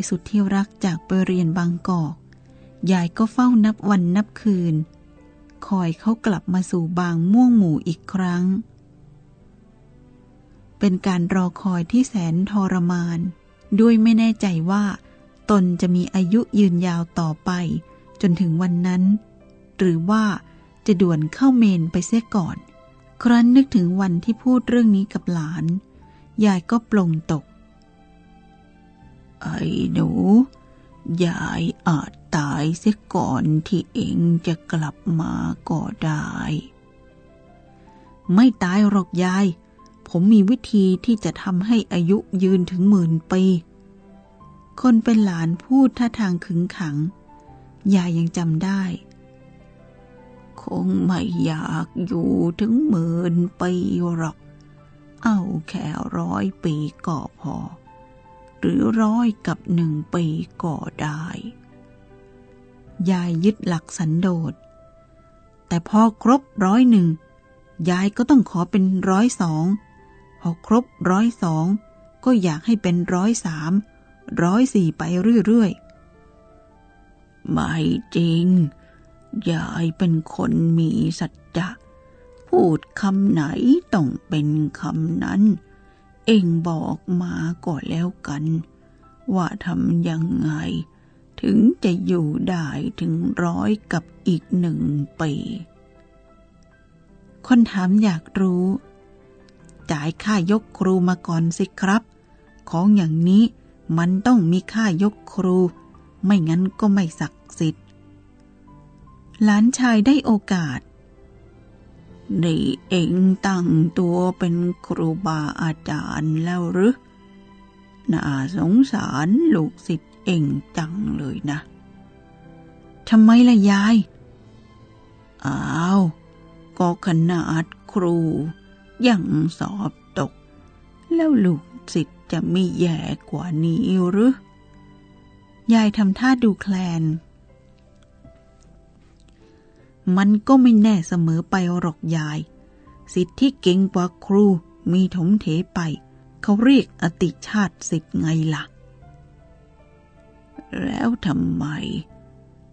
ายสุดที่รักจากไปเรียนบางกอก ยายก็เฝ้านับวันนับคืน คอยเขากลับมาสู่บางม่วงหมู่อีกครั้ง เป็นการรอคอยที่แสนทรมาน ด้วยไม่แน่ใจว่า ตนจะมีอายุยืนยาวต่อไป จนถึงวันนั้น หรือว่าจะด่วนเข้าเมนไปเสียก่อน ครั้นนึกถึงวันที่พูดเรื่องนี้กับหลาน ยายก็ปลงตก ไอ้หนู ยายอาจตายเสียก่อนที่เองจะกลับมาก็ได้ ไม่ตายหรอกยาย ผมมีวิธีที่จะทำให้อายุยืนถึงหมื่นปี คนเป็นหลานพูดท่าทางขึงขัง ยายยังจำได้ คงไม่อยากอยู่ถึงหมื่นปีหรอก เอาแค่ร้อยปีก็พอ หรือร้อยกับหนึ่งปีก็ได้ ยายยึดหลักสันโดษ แต่พอครบร้อยหนึ่งยายก็ต้องขอเป็นร้อยสอง พอครบร้อยสองก็อยากให้เป็นร้อยสามร้อยสี่ไปเรื่อยๆ ไม่จริง ยายเป็นคนมีสัจจะ พูดคำไหนต้องเป็นคำนั้น เองบอกมาก่อนแล้วกัน ว่าทำยังไง ถึงจะอยู่ได้ถึงร้อยกับอีกหนึ่งปีคนถามอยากรู้ จ่ายค่ายกครูมาก่อนสิครับ ของอย่างนี้มันต้องมีค่ายกครู ไม่งั้นก็ไม่ศักดิ์สิทธิ์หลานชายได้โอกาส นี่ เองตั้งตัวเป็นครูบาอาจารย์แล้วหรือน่าสงสารลูกศิษย์เองจังเลยนะทำไมล่ะยาย อ้าว ก็ขนาดครูยังสอบตก แล้วลูกศิษย์จะไม่แย่กว่านี้หรือยายทำท่าดูแคลน มันก็ไม่แน่เสมอไปหรอกยาย สิทธิที่เก่งกว่าครูมีถมเถไป เขาเรียกอติชาติสิทธิ์ไงล่ะ แล้วทำไม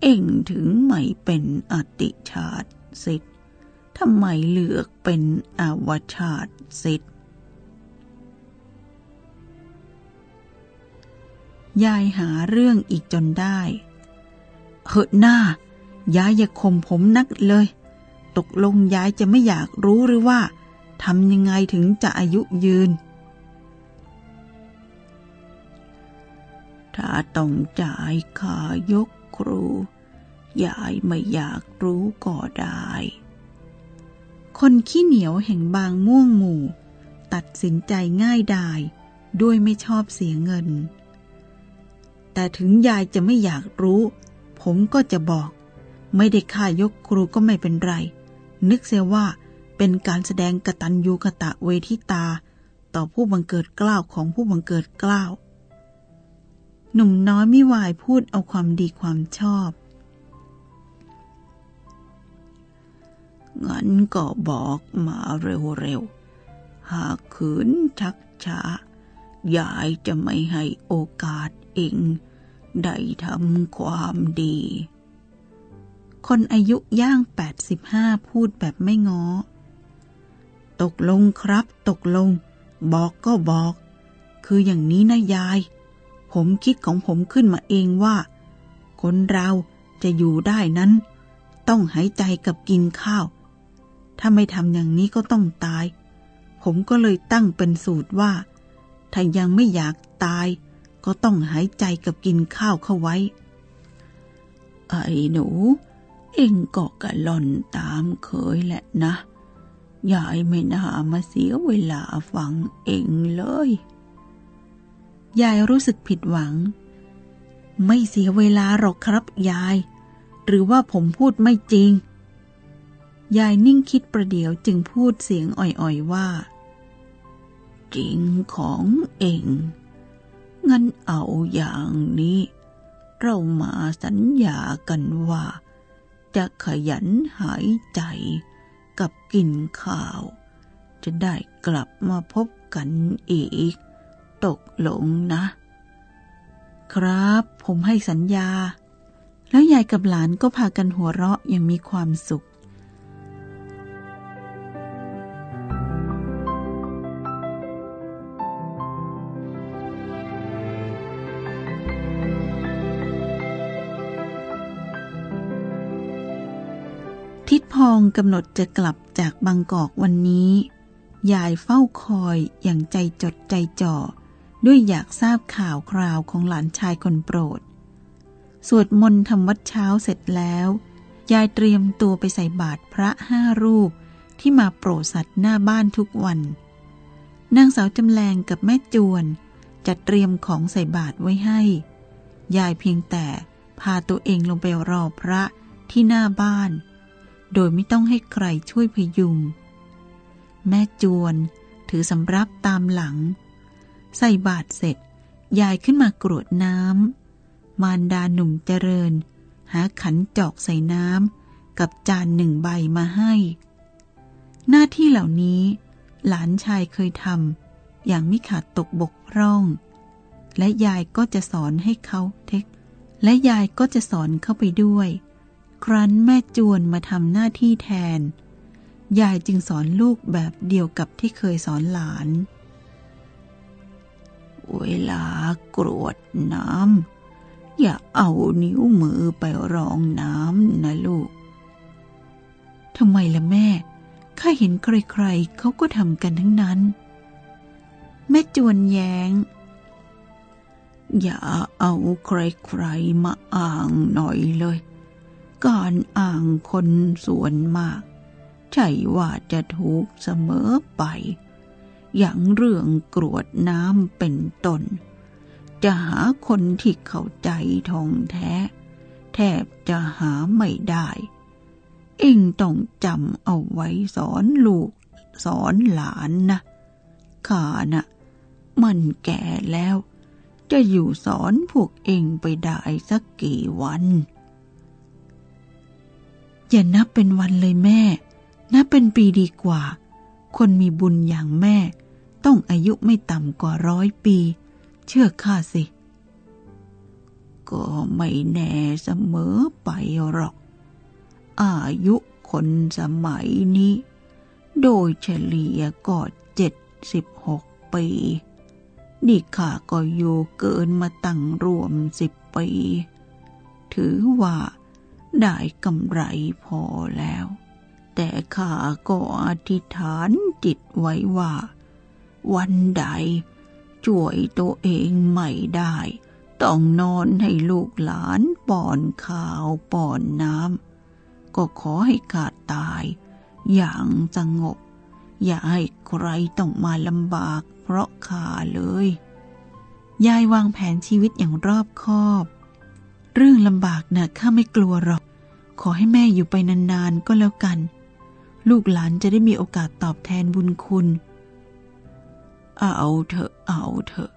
เอ็งถึงไม่เป็นอติชาติสิทธิ์ทำไมเลือกเป็นอวชาติสิทธิ์ยายหาเรื่องอีกจนได้เหอะหน้า ยายอย่าข่มผมนักเลย ตกลงยายจะไม่อยากรู้หรือว่าทำยังไงถึงจะอายุยืน ถ้าต้องจ่ายค่ายกครู ยายไม่อยากรู้ก็ได้ คนขี้เหนียวแห่งบางม่วงหมู่ ตัดสินใจง่ายดายด้วยไม่ชอบเสียเงิน แต่ถึงยายจะไม่อยากรู้ ผมก็จะบอก ไม่ได้ค่ายกครูก็ไม่เป็นไร นึกเสียว่าเป็นการแสดงกตัญญูกะตะเวทิตา ต่อผู้บังเกิดกล้าวของผู้บังเกิดกล้าว หนุ่มน้อยมิวายพูดเอาความดีความชอบงั้นก็บอกมาเร็วๆ หากขืนชักช้ายายจะไม่ให้โอกาสเอง ได้ทำความดี คนอายุย่างแปดสิบห้าพูดแบบไม่ง้อ ตกลงครับ ตกลง บอกก็บอก คืออย่างนี้นะยาย ผมคิดของผมขึ้นมาเองว่า คนเราจะอยู่ได้นั้น ต้องหายใจกับกินข้าว ถ้าไม่ทำอย่างนี้ก็ต้องตาย ผมก็เลยตั้งเป็นสูตรว่า ถ้ายังไม่อยากตาย ก็ต้องหายใจกับกินข้าวเข้าไว้ไอ้หนู เองก็กะล่อนตามเคยแหละนะ ยายไม่น่ามาเสียเวลาฟังเองเลย ยายรู้สึกผิดหวัง ไม่เสียเวลาหรอกครับยาย หรือว่าผมพูดไม่จริง ยายนิ่งคิดประเดี๋ยวจึงพูดเสียงอ่อยๆว่า จริงของเองงั้นเอาอย่างนี้ เรามาสัญญากันว่า จะขยันหายใจกับกินข้าว จะได้กลับมาพบกันอีก ตกหลงนะ ครับผมให้สัญญา แล้วยายกับหลานก็พากันหัวเราะอย่างมีความสุข ทิดพองกำหนดจะกลับจากบางกอกวันนี้ ยายเฝ้าคอยอย่างใจจดใจจ่อ ด้วยอยากทราบข่าวคราวของหลานชายคนโปรด สวดมนต์ทำวัดเช้าเสร็จแล้ว ยายเตรียมตัวไปใส่บาตรพระห้ารูปที่มาโปรดสัตว์หน้าบ้านทุกวัน นางสาวจำแรงกับแม่จวนจัดเตรียมของใส่บาตรไว้ให้ ยายเพียงแต่พาตัวเองลงไปรอพระที่หน้าบ้าน โดยไม่ต้องให้ใครช่วยพยุง แม่จวนถือสำรับตามหลัง ใส่บาตรเสร็จ ยายขึ้นมากรวดน้ำมารดาหนุ่มเจริญ หาขันจอกใส่น้ำกับจานหนึ่งใบมาให้ หน้าที่เหล่านี้ หลานชายเคยทำอย่างไม่ขาดตกบกพร่อง และยายก็จะสอนให้เขาเทค และยายก็จะสอนเข้าไปด้วย ครั้นแม่จวนมาทำหน้าที่แทน ยายจึงสอนลูกแบบเดียวกับที่เคยสอนหลาน เวลากรวดน้ำอย่าเอานิ้วมือไปรองน้ำนะลูกทำไมล่ะแม่ ข้าเห็นใครๆเขาก็ทำกันทั้งนั้น แม่จวนแยง้ง อย่าเอาใครๆมาอ้างหน่อยเลย การอ้างคนส่วนมาก ใช่ว่าจะถูกเสมอไป อย่างเรื่องกรวดน้ำเป็นต้น จะหาคนที่เข้าใจทองแท้ แทบจะหาไม่ได้ เองต้องจำเอาไว้สอนลูกสอนหลานนะข้าน่ะมันแก่แล้ว จะอยู่สอนพวกเองไปได้สักกี่วัน อย่านับเป็นวันเลยแม่ นับเป็นปีดีกว่า คนมีบุญอย่างแม่ ต้องอายุไม่ต่ำกว่าร้อยปี เชื่อข้าสิ ก็ไม่แน่เสมอไปหรอก อายุคนสมัยนี้ โดยเฉลี่ยก็เจ็ดสิบหกปี นี่ข้าก็อยู่เกินมาตั้งรวมสิบปี ถือว่า ได้กำไรพอแล้ว แต่ข้าก็อธิษฐานจิตไว้ว่า วันใดช่วยตัวเองไม่ได้ ต้องนอนให้ลูกหลานป้อนข้าวป้อนน้ำก็ขอให้ข้าตาย อย่างสงบ อย่าให้ใครต้องมาลำบากเพราะข้าเลย ยายวางแผนชีวิตอย่างรอบคอบ เรื่องลำบากนะ่ะข้าไม่กลัวหรอก ขอให้แม่อยู่ไปนานๆก็แล้วกัน ลูกหลานจะได้มีโอกาสตอบแทนบุญคุณ เอาเถอะเอาเถอะ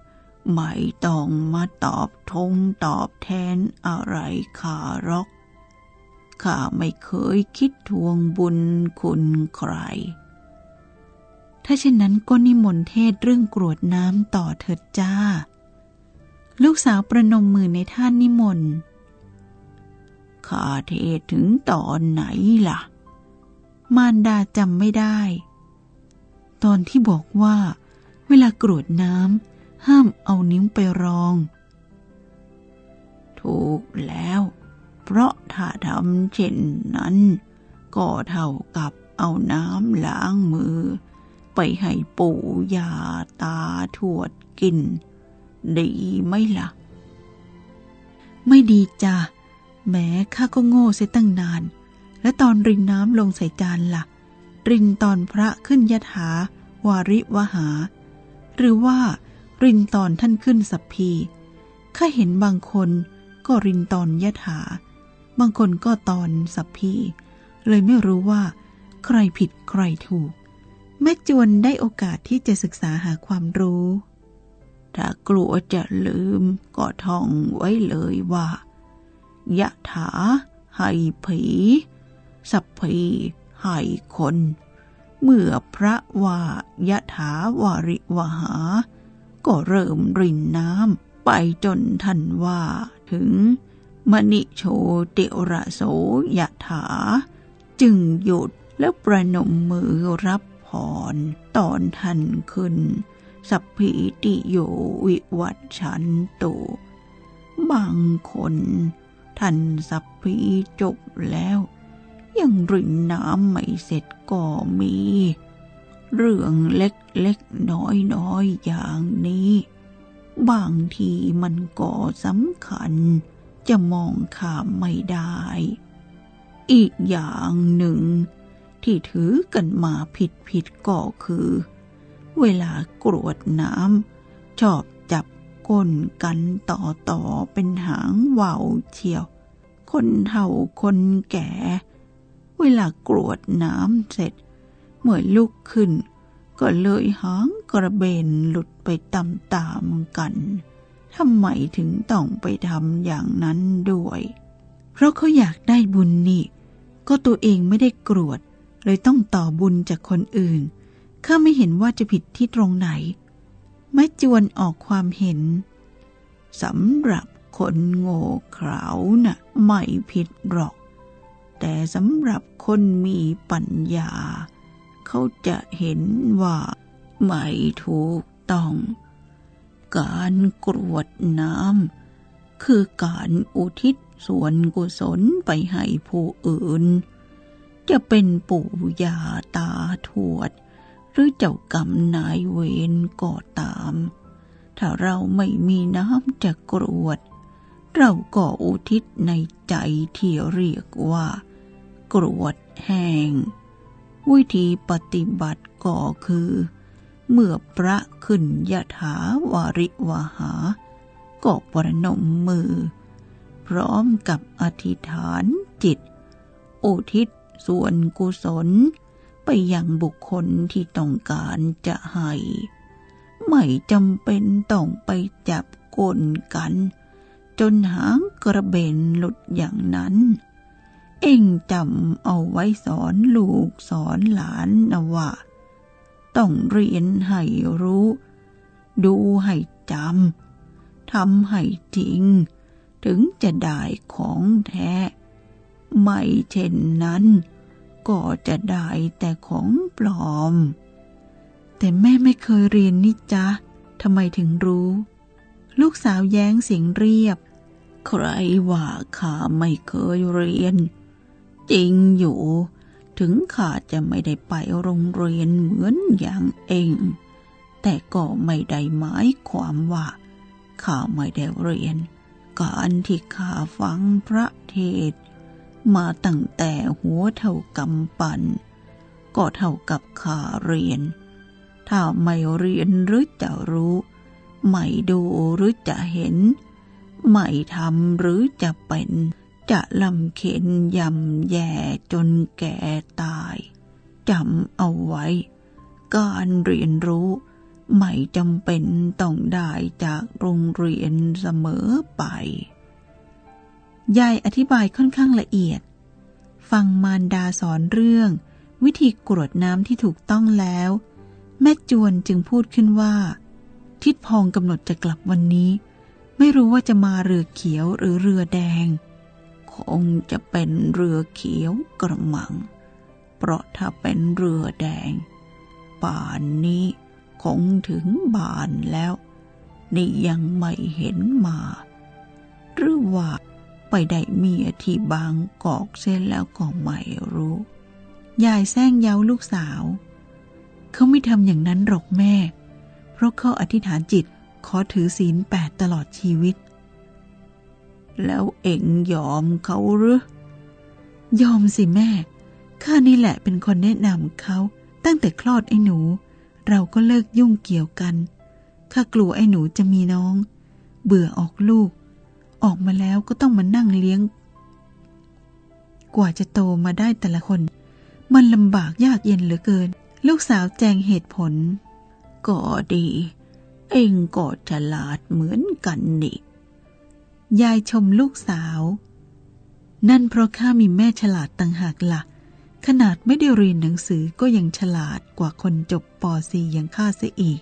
ไม่ต้องมาตอบทงตอบแทนอะไรข้ารอก ข้าไม่เคยคิดทวงบุญคุณใคร ถ้าเช่นนั้นก็นิมนต์เทศเรื่องกรวดน้ำต่อเถิดจ้า ลูกสาวประนมมือในท่านนิมนต์ ข้าเทศถึงตอนไหนล่ะ มารดาจำไม่ได้ ตอนที่บอกว่า เวลากรวดน้ำห้ามเอานิ้วไปรอง ถูกแล้ว เพราะถ้าทำเช่นนั้น ก็เท่ากับเอาน้ำล้างมือ ไปให้ปู่ยาตาทวดกิน ดีไหมล่ะ ไม่ดีจ้ะ แม้ข้าก็โง่เสียตั้งนาน และตอนรินน้ำลงใส่จานละ่ะ รินตอนพระขึ้นยถาวาริวหา หรือว่ารินตอนท่านขึ้นสัพพีข้าเห็นบางคนก็รินตอนยถา บางคนก็ตอนสัพพีเลยไม่รู้ว่า ใครผิดใครถูก แม่จวนได้โอกาสที่จะศึกษาหาความรู้ ถ้ากลัวจะลืมก็ท่องไว้เลยว่า ยะถาให้ผี สัพพีให้คน เมื่อพระว่ายะถาวาริวหา ก็เริ่มรินน้ำไปจนทันว่าถึง มณิโชติระโสยะถา จึงหยุดแล้วประนมมือรับพรตอนทันขึ้น สัพพิติโยวิวัตชันตุ บางคน ท่านสัพพีจบแล้ว ยังรินน้ำไม่เสร็จก็มี เรื่องเล็กๆน้อยๆอย่างนี้ บางทีมันก็สำคัญ จะมองข้ามไม่ได้ อีกอย่างหนึ่ง ที่ถือกันมาผิดผิดก็คือ เวลากรวดน้ำชอบจับ ก้นกันต่อต่อเป็นหางว่าวเชียว คนเฒ่าคนแก่ เวลากรวดน้ำเสร็จ เมื่อลุกขึ้น ก็เลยหางกระเบนหลุดไปตามๆกันทำไมถึงต้องไปทำอย่างนั้นด้วย เพราะเขาอยากได้บุญนี่ ก็ตัวเองไม่ได้กรวด เลยต้องต่อบุญจากคนอื่น ข้าไม่เห็นว่าจะผิดที่ตรงไหน ไม่จวนออกความเห็นสำหรับคนโง่เขลาน่ะไม่ผิดหรอก แต่สำหรับคนมีปัญญา เขาจะเห็นว่าไม่ถูกต้อง การกรวดน้ำคือการอุทิศส่วนกุศลไปให้ผู้อื่น จะเป็นปู่ยาตาทวด หรือเจ้ากรรมนายเวรก็ตาม ถ้าเราไม่มีน้ำจะกรวด เราก็อุทิศในใจที่เรียกว่า กรวดแห้ง วิธีปฏิบัติก็คือ เมื่อพระขึ้นยถาวาริวหา ก็ประนมมือ พร้อมกับอธิษฐานจิต อุทิศส่วนกุศล ยังบุคคลที่ต้องการจะให้ ไม่จำเป็นต้องไปจับกลกัน จนหางกระเบนหลุดอย่างนั้น เองจำเอาไว้สอนลูกสอนหลานนะว่า ต้องเรียนให้รู้ ดูให้จำทำให้จริง ถึงจะได้ของแท้ ไม่เช่นนั้น ก็จะได้แต่ของปลอม แต่แม่ไม่เคยเรียนนี่จ๊ะทำไมถึงรู้ ลูกสาวแย้งเสียงเรียบ ใครว่าข้าไม่เคยเรียน จริงอยู่ ถึงข้าจะไม่ได้ไปโรงเรียนเหมือนอย่างเอง แต่ก็ไม่ได้หมายความว่าข้าไม่ได้เรียน การที่ข้าฟังพระเทศ มาตั้งแต่หัวเท่ากำปั่นก็เท่ากับขาเรียน ถ้าไม่เรียนหรือจะรู้ ไม่ดูหรือจะเห็น ไม่ทำหรือจะเป็น จะลำเข็นยำแย่จนแก่ตายจำเอาไว้ การเรียนรู้ ไม่จำเป็นต้องได้จากโรงเรียนเสมอไป ยายอธิบายค่อนข้างละเอียด ฟังมารดาสอนเรื่อง วิธีกรวดน้ำที่ถูกต้องแล้ว แม่จวนจึงพูดขึ้นว่า ทิดพองกำหนดจะกลับวันนี้ ไม่รู้ว่าจะมาเรือเขียวหรือเรือแดง คงจะเป็นเรือเขียวกระมัง เพราะถ้าเป็นเรือแดง ป่านนี้คงถึงบานแล้ว นี่ยังไม่เห็นมา หรือว่า ไปได้เมียที่บางกอกเส้นแล้วก็ไม่รู้ ยายแซงเย้าลูกสาว เขาไม่ทำอย่างนั้นหรอกแม่ เพราะเขาอธิษฐานจิตขอถือศีลแปดตลอดชีวิต แล้วเอ็งยอมเขาหรือยอมสิแม่ ข้านี่แหละเป็นคนแนะนำเขาตั้งแต่คลอดไอ้หนู เราก็เลิกยุ่งเกี่ยวกัน ข้ากลัวไอ้หนูจะมีน้อง เบื่อออกลูก ออกมาแล้วก็ต้องมานั่งเลี้ยง กว่าจะโตมาได้แต่ละคน มันลำบากยากเย็นเหลือเกิน ลูกสาวแจงเหตุผล ก็ดี เองก็ฉลาดเหมือนกันนี่ ยายชมลูกสาว นั่นเพราะข้ามีแม่ฉลาดต่างหากละ่ะ ขนาดไม่ได้เรียนหนังสือก็ยังฉลาดกว่าคนจบป .4 อย่างข้าเสียอีก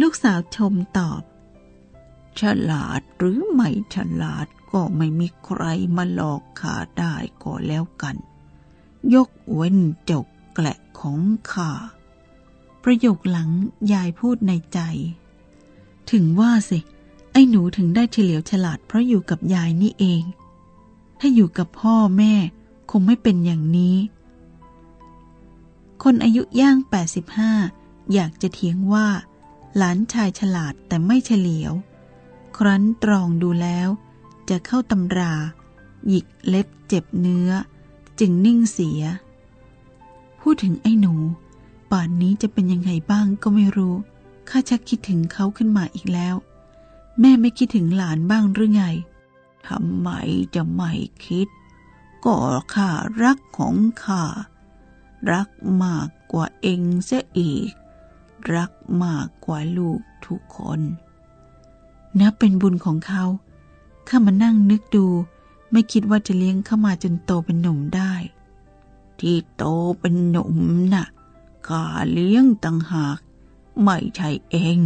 ลูกสาวชมตอบ ฉลาดหรือไม่ฉลาดก็ไม่มีใครมาหลอกข้าได้ก็แล้วกัน ยกเว้นจกแกละของข้าประโยคหลังยายพูดในใจ ถึงว่าสิ ไอ้หนูถึงได้เฉลียวฉลาดเพราะอยู่กับยายนี่เอง ถ้าอยู่กับพ่อแม่ คงไม่เป็นอย่างนี้ คนอายุย่าง 85 อยากจะเถียงว่า หลานชายฉลาดแต่ไม่เฉลียว ครั้นตรองดูแล้ว จะเข้าตำรา หยิกเล็บเจ็บเนื้อ จึงนิ่งเสีย พูดถึงไอ้หนู ป่านนี้จะเป็นยังไงบ้างก็ไม่รู้ ข้าชักคิดถึงเขาขึ้นมาอีกแล้ว แม่ไม่คิดถึงหลานบ้างหรือไงทำไมจะไม่คิด ก็ข้ารักของข้ารักมากกว่าเองเสียอีก รักมากกว่าลูกทุกคน นับเป็นบุญของเขา ข้ามานั่งนึกดู ไม่คิดว่าจะเลี้ยงเข้ามาจนโตเป็นหนุ่มได้ ที่โตเป็นหนุ่มน่ะข้าเลี้ยงต่างหาก ไม่ใช่เอง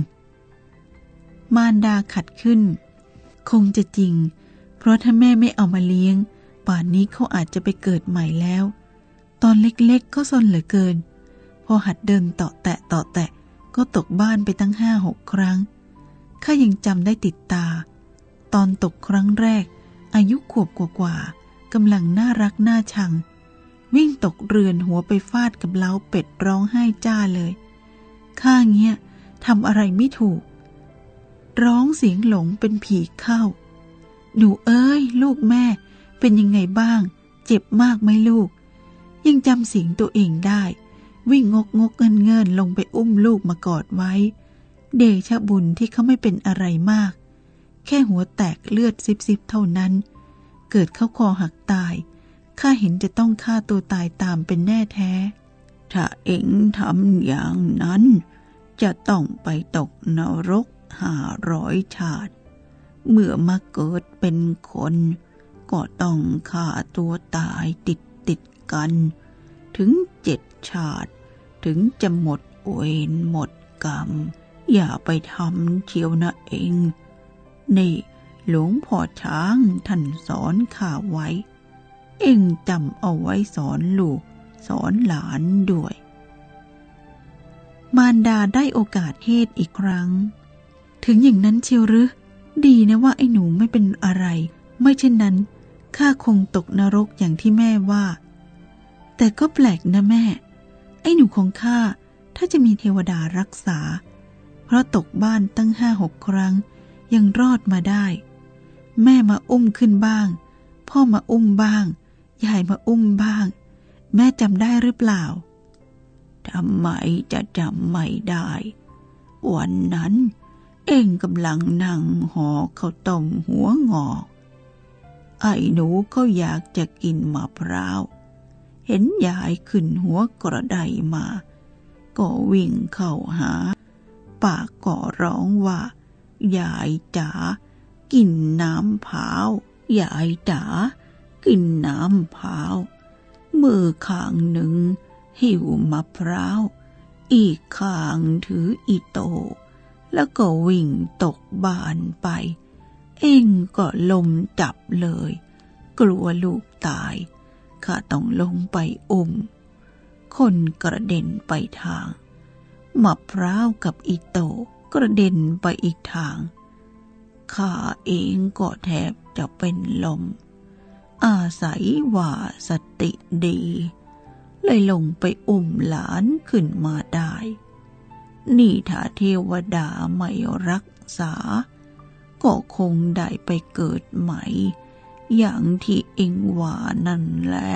มารดาขัดขึ้น คงจะจริง เพราะถ้าแม่ไม่เอามาเลี้ยง ป่านนี้เขาอาจจะไปเกิดใหม่แล้ว ตอนเล็กๆก็ซนเหลือเกิน พอหัดเดินต่อแตะต่อแตะก็ตกบ้านไปตั้งห้าหกครั้ง ข้ายังจำได้ติดตา ตอนตกครั้งแรก อายุขวบกว่ากำลังน่ารักน่าชัง วิ่งตกเรือนหัวไปฟาดกับเล้าเป็ดร้องไห้จ้าเลย ข้าเงี้ยทำอะไรไม่ถูก ร้องเสียงหลงเป็นผีเข้า หนูเอ้ย ลูกแม่ เป็นยังไงบ้าง เจ็บมากไหมลูก ยังจำเสียงตัวเองได้ วิ่งงกงกเงินเงินลงไปอุ้มลูกมากอดไว้ เดชะบุญที่เขาไม่เป็นอะไรมาก แค่หัวแตกเลือดซิบซิบเท่านั้น เกิดเข้าคอหักตาย ข้าเห็นจะต้องฆ่าตัวตายตามเป็นแน่แท้ ถ้าเองทำอย่างนั้น จะต้องไปตกนรกห้าร้อยชาติ เมื่อมาเกิดเป็นคน ก็ต้องฆ่าตัวตายติดติดกัน ถึงเจ็ดชาติ ถึงจะหมดเวรหมดกรรม อย่าไปทำเชียวนะเอง นี่หลวงพ่อช้างท่านสอนข้าไว้ เองจำเอาไว้สอนลูก สอนหลานด้วย มารดาได้โอกาสเทศอีกครั้ง ถึงอย่างนั้นเชียวหรือดีนะว่าไอ้หนูไม่เป็นอะไร ไม่เช่นนั้นข้าคงตกนรกอย่างที่แม่ว่า แต่ก็แปลกนะแม่ ไอ้หนูของข้าถ้าจะมีเทวดารักษา เพราะตกบ้านตั้งห้าหกครั้ง ยังรอดมาได้ แม่มาอุ้มขึ้นบ้าง พ่อมาอุ้มบ้าง ยายมาอุ้มบ้าง แม่จำได้หรือเปล่าทำไมจะจำไม่ได้ วันนั้น เองกำลังนั่งห่อข้าวต้มหัวงอก ไอ้หนูก็อยากจะกินมะพร้าว เห็นยายขึ้นหัวกระไดมา ก็วิ่งเข้าหา ปากก็ร้องว่า ยายจ๋ากินน้ำผาวยายจ๋ากินน้ำผาว มือข้างหนึ่ง หิวมะพร้าว อีกข้างถืออีโต แล้วก็วิ่งตกบ้านไป เองก็ลมจับเลย กลัวลูกตาย ข้าต้องลงไปอุ้มคนกระเด็นไปทาง มะพร้าวกับอีโตกระเด็นไปอีกทาง ข้าเองก็แทบจะเป็นลม อาศัยว่าสติดี เลยลงไปอุ้มหลานขึ้นมาได้ นี่ถ้าเทวดาไม่รักษา ก็คงได้ไปเกิดใหม่ อย่างที่เองว่านั่นแหละ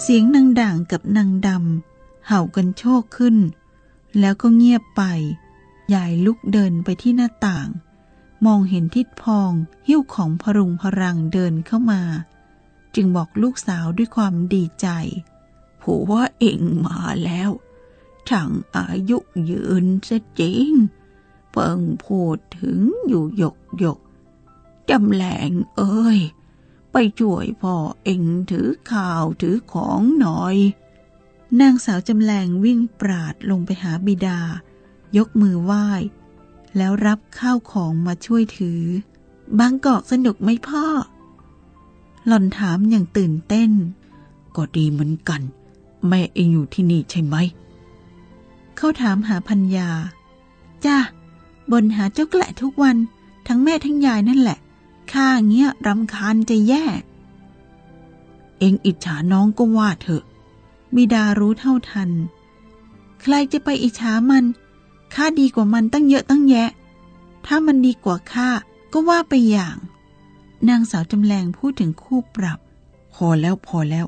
เสียงนางด่างกับนางดำเห่ากันโชคขึ้น แล้วก็เงียบไป ยายลุกเดินไปที่หน้าต่าง มองเห็นทิดพองหิ้วของพรุงพรังเดินเข้ามา จึงบอกลูกสาวด้วยความดีใจผัวเองมาแล้วช่างอายุยืนซะจริงเพิ่งพูดถึงอยู่หยกหยกจำแหลงเอ้ย ไปช่วยพ่อเองถือข่าวถือของหน่อย นางสาวจำแรงวิ่งปราดลงไปหาบิดา ยกมือไหว้ แล้วรับข้าวของมาช่วยถือ บางกอกสนุกไหมพ่อ หล่อนถามอย่างตื่นเต้น ก็ดีเหมือนกัน แม่เองอยู่ที่นี่ใช่ไหม เขาถามหาพัญญา จ้าบนหาเจ้าแกละทุกวันทั้งแม่ทั้งยายนั่นแหละ ข้าเงี้ยรำคาญจะแย่ เองอิจฉาน้องก็ว่าเถอะ บิดารู้เท่าทัน ใครจะไปอิจฉามันข้าดีกว่ามันตั้งเยอะตั้งแยะ ถ้ามันดีกว่าข้าก็ว่าไปอย่าง นางสาวจำแรงพูดถึงคู่ปรับ พอแล้วพอแล้ว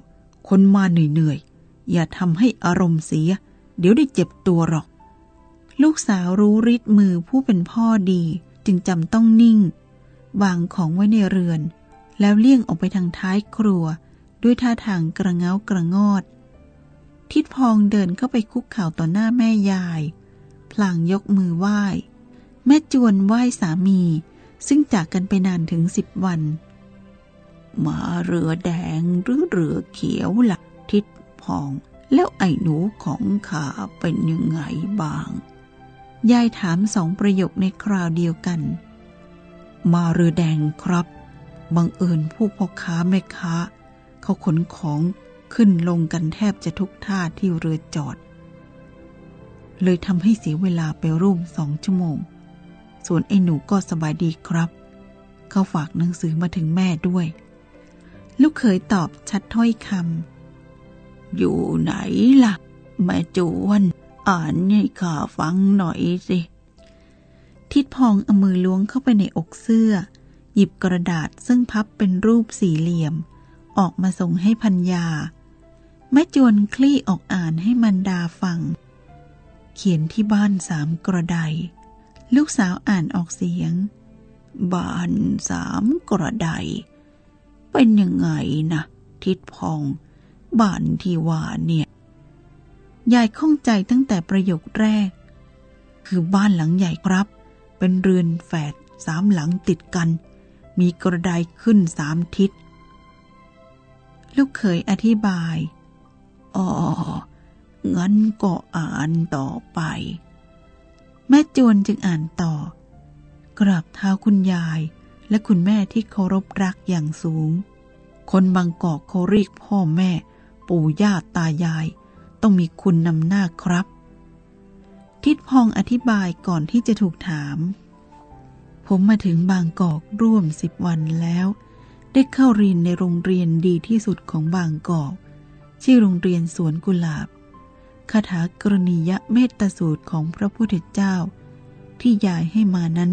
คนมาเหนื่อยๆ อย่าทำให้อารมณ์เสีย เดี๋ยวได้เจ็บตัวหรอก ลูกสาวรู้ริดมือผู้เป็นพ่อดีจึงจำต้องนิ่ง วางของไว้ในเรือน แล้วเลี่ยงออกไปทางท้ายครัว ด้วยท่าทางกระเงากระงอด ทิดพองเดินเข้าไปคุกเข่าต่อหน้าแม่ยาย พลางยกมือไหว้ แม่จวนไหว้สามี ซึ่งจากกันไปนานถึงสิบวันมาเรือแดงหรือเรือเขียวละ่ะทิดพอง แล้วไอ้หนูของข้าเป็นยังไงบ้าง ยายถามสองประโยคในคราวเดียวกัน มาเรือแดงครับ บังเอิญผู้พ่อค้าแม่ค้า เขาขนของขึ้นลงกันแทบจะทุกท่าที่เรือจอด เลยทำให้เสียเวลาไปร่วมสองชั่วโมง ส่วนไอ้หนูก็สบายดีครับ เขาฝากหนังสือมาถึงแม่ด้วย ลูกเขยตอบชัดถ้อยคำอยู่ไหนล่ะ แม่จวน อ่านให้ข้าฟังหน่อยสิ ทิดพองเอามือล้วงเข้าไปในอกเสื้อ หยิบกระดาษซึ่งพับเป็นรูปสี่เหลี่ยม ออกมาส่งให้พัญญา แม่จวนคลี่ออกอ่านให้มันดาฟัง เขียนที่บ้านสามกระได ลูกสาวอ่านออกเสียง บ้านสามกระได เป็นยังไงนะทิดพอง บ้านที่ว่าเนี่ยยายข้องใจตั้งแต่ประโยคแรก คือบ้านหลังใหญ่ครับ เป็นเรือนแฝดสามหลังติดกัน มีกระไดขึ้นสามทิศ ลูกเขยอธิบาย อ๋อ งั้นก็อ่านต่อไป แม่จวนจึงอ่านต่อ กราบเท้าคุณยายและคุณแม่ที่เคารพรักอย่างสูง คนบางกอกเขาเรียกพ่อแม่ ปู่ย่าตายาย ต้องมีคุณนำหน้าครับ ทิดพองอธิบายก่อนที่จะถูกถาม ผมมาถึงบางกอกร่วมสิบวันแล้ว ได้เข้าเรียนในโรงเรียนดีที่สุดของบางกอก ชื่อโรงเรียนสวนกุหลาบคาถากรณียเมตตสูตรของพระพุทธเจ้า ที่ยายให้มานั้น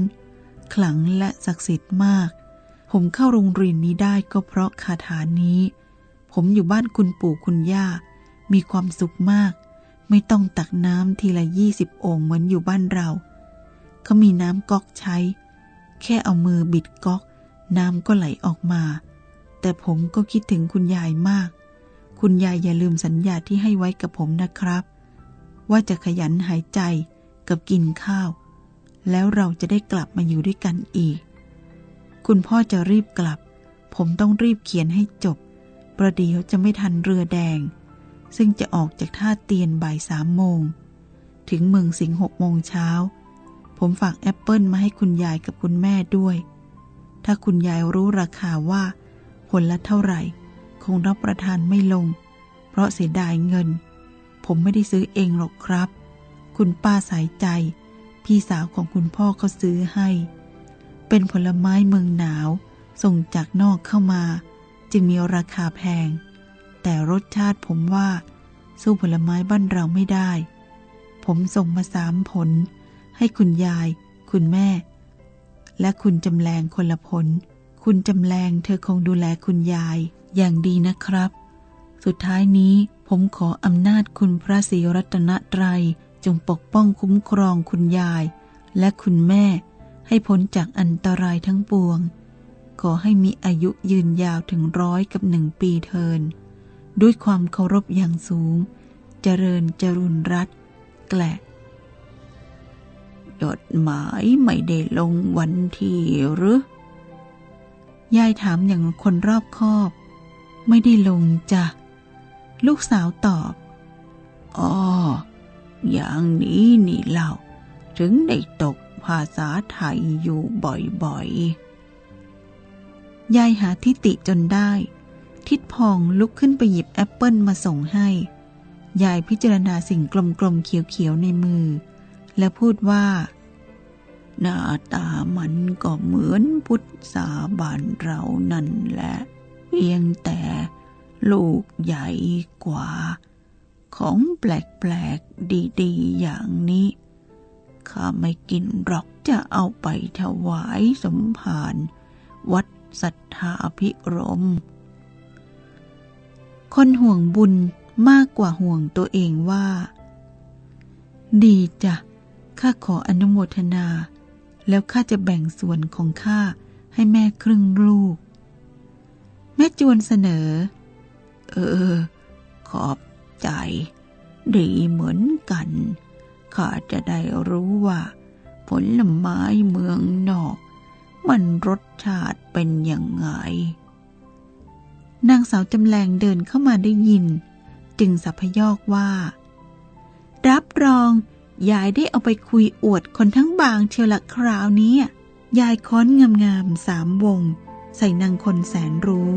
ขลังและศักดิ์สิทธิ์มาก ผมเข้าโรงเรียนนี้ได้ก็เพราะคาถานี้ ผมอยู่บ้านคุณปู่คุณย่า มีความสุขมาก ไม่ต้องตักน้ำทีละยี่สิบโอ่งเหมือนอยู่บ้านเรา เขามีน้ำก๊อกใช้ แค่เอามือบิดก๊อก น้ำก็ไหลออกมา แต่ผมก็คิดถึงคุณยายมาก คุณยายอย่าลืมสัญญาที่ให้ไว้กับผมนะครับ ว่าจะขยันหายใจกับกินข้าว แล้วเราจะได้กลับมาอยู่ด้วยกันอีก คุณพ่อจะรีบกลับ ผมต้องรีบเขียนให้จบ ประเดี๋ยวจะไม่ทันเรือแดง ซึ่งจะออกจากท่าเตียนบ่ายสามโมง ถึงเมืองสิงห์หกโมงเช้า ผมฝากแอปเปิลมาให้คุณยายกับคุณแม่ด้วย ถ้าคุณยายรู้ราคาว่าผลละเท่าไหร่ คงรับประทานไม่ลง เพราะเสียดายเงิน ผมไม่ได้ซื้อเองหรอกครับ คุณป้าสายใจ พี่สาวของคุณพ่อเขาซื้อให้ เป็นผลไม้เมืองหนาวส่งจากนอกเข้ามา จึงมีราคาแพง แต่รสชาติผมว่า สู้ผลไม้บ้านเราไม่ได้ ผมส่งมาสามผล ให้คุณยาย คุณแม่ และคุณจำแรงคนละผล คุณจำแรงเธอคงดูแลคุณยายอย่างดีนะครับ สุดท้ายนี้ผมขออำนาจคุณพระศรีรัตนตรัยจงปกป้องคุ้มครองคุณยาย และคุณแม่ ให้พ้นจากอันตรายทั้งปวง ขอให้มีอายุยืนยาวถึงร้อยกับหนึ่งปีเทิน ด้วยความเคารพอย่างสูง เจริญจรุนรัตแกลจดหมายไม่ได้ลงวันที่หรือยายถามอย่างคนรอบคอบ ไม่ได้ลงจ้ะ ลูกสาวตอบ อ๋อ อย่างนี้นี่เล่า ถึงได้ตกภาษาไทยอยู่บ่อยๆ ยายหาทิติจนได้ ทิดพองลุกขึ้นไปหยิบแอปเปิลมาส่งให้ ยายพิจารณาสิ่งกลมๆเขียวๆในมือ และพูดว่า หน้าตามันก็เหมือนพุทธสาบานเรานั่นแหละ เพียงแต่ลูกใหญ่กว่า ของแปลกๆดีๆ อย่างนี้ ข้าไม่กินหรอกจะเอาไปถวายสมภารวัดสัทธาพิรม คนห่วงบุญมากกว่าห่วงตัวเองว่า ดีจ้ะ ข้าขออนุโมทนา แล้วข้าจะแบ่งส่วนของข้าให้แม่ครึ่งลูก แม่จวนเสนอ เออ ขอบใจ ดีเหมือนกัน ข้าจะได้รู้ว่า ผลไม้เมืองนอก มันรสชาติเป็นยังไง นางสาวจำแรงเดินเข้ามาได้ยิน จึงสัพยอกว่า รับรอง ยายได้เอาไปคุยอวดคนทั้งบางเชียวละคราวนี้ ยายค้อนงามๆสามวง ใส่นางคนแสนรู้